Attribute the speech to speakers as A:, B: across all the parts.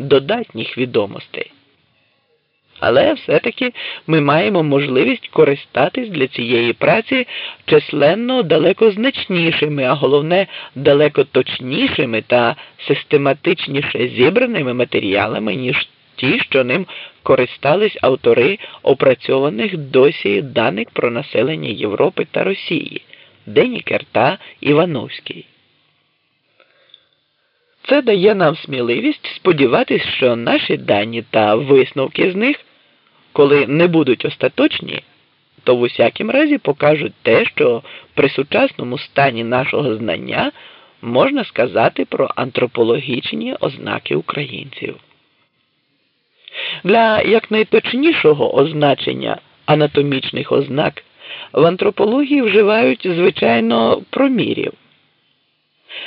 A: додатніх відомостей. Але все-таки ми маємо можливість користатись для цієї праці численно далеко значнішими, а головне далеко точнішими та систематичніше зібраними матеріалами, ніж ті, що ним користались автори опрацьованих досі даних про населення Європи та Росії Денікер та Івановський. Це дає нам сміливість сподіватися, що наші дані та висновки з них коли не будуть остаточні, то в усякім разі покажуть те, що при сучасному стані нашого знання можна сказати про антропологічні ознаки українців. Для якнайточнішого означення анатомічних ознак в антропології вживають, звичайно, промірів.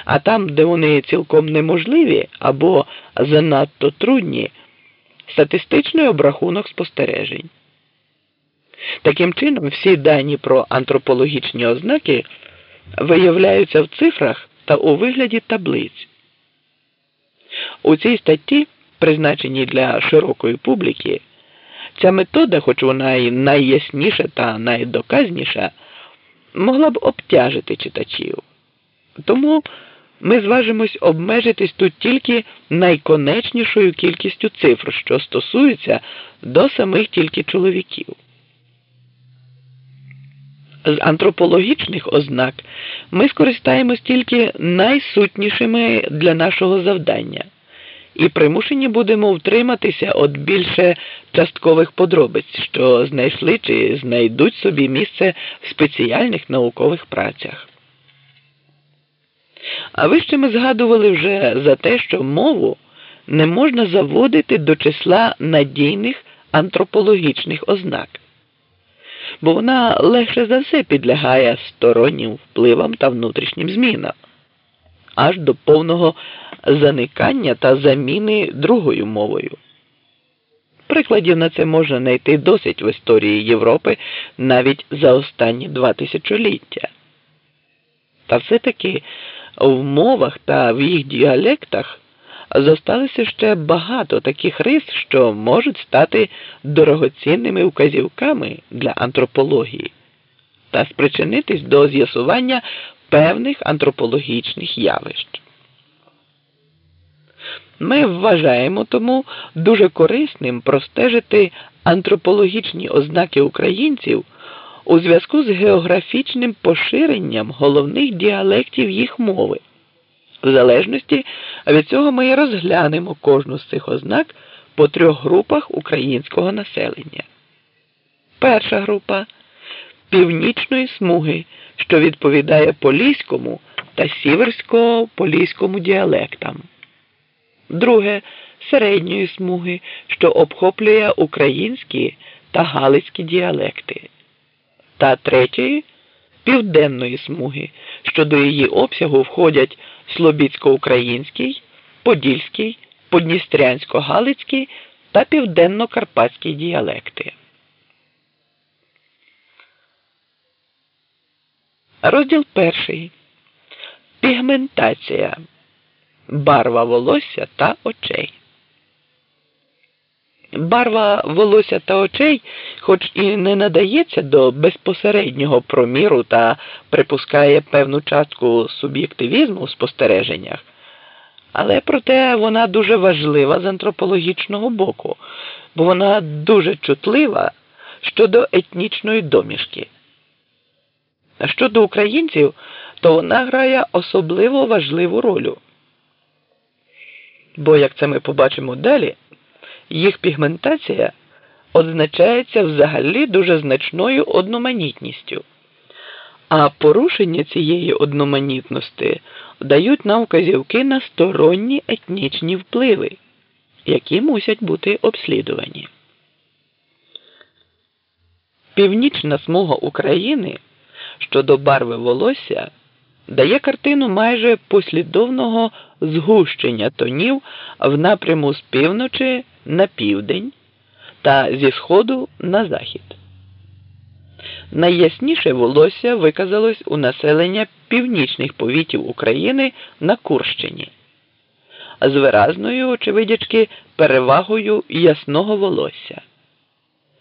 A: А там, де вони цілком неможливі або занадто трудні статистичний обрахунок спостережень. Таким чином, всі дані про антропологічні ознаки виявляються в цифрах та у вигляді таблиць. У цій статті, призначеній для широкої публіки, ця метода, хоч вона і найясніша та найдоказніша, могла б обтяжити читачів. Тому ми зважимось обмежитись тут тільки найконечнішою кількістю цифр, що стосуються до самих тільки чоловіків. З антропологічних ознак ми скористаємось тільки найсутнішими для нашого завдання і примушені будемо втриматися від більше часткових подробиць, що знайшли чи знайдуть собі місце в спеціальних наукових працях. А вище ми згадували вже за те, що мову не можна заводити до числа надійних антропологічних ознак, бо вона легше за все підлягає стороннім впливам та внутрішнім змінам, аж до повного заникання та заміни другою мовою. Прикладів на це можна знайти досить в історії Європи навіть за останні два тисячоліття. Та все-таки в мовах та в їх діалектах зосталося ще багато таких рис, що можуть стати дорогоцінними указівками для антропології та спричинитись до з'ясування певних антропологічних явищ. Ми вважаємо тому дуже корисним простежити антропологічні ознаки українців у зв'язку з географічним поширенням головних діалектів їх мови. В залежності від цього ми і розглянемо кожну з цих ознак по трьох групах українського населення. Перша група північної смуги, що відповідає поліському та сіверсько-поліському діалектам. Друге середньої смуги, що обхоплює українські та галицькі діалекти та третьої південної смуги, що до її обсягу входять Слобідсько-український, Подільський, Подністрянсько-Галицький та Південно-Карпатський діалекти. Розділ перший. Пігментація. Барва волосся та очей. Барва волосся та очей, хоч і не надається до безпосереднього проміру та припускає певну частку суб'єктивізму у спостереженнях, але проте вона дуже важлива з антропологічного боку, бо вона дуже чутлива щодо етнічної домішки. А щодо українців, то вона грає особливо важливу роль. Бо, як це ми побачимо далі, їх пігментація означається взагалі дуже значною одноманітністю, а порушення цієї одноманітності дають нам вказівки на сторонні етнічні впливи, які мусять бути обслідувані. Північна смуга України щодо барви волосся дає картину майже послідовного згущення тонів в напряму з півночі на південь та зі сходу на захід. Найясніше волосся виказалось у населення північних повітів України на Курщині. з виразною, очевидячки, перевагою ясного волосся.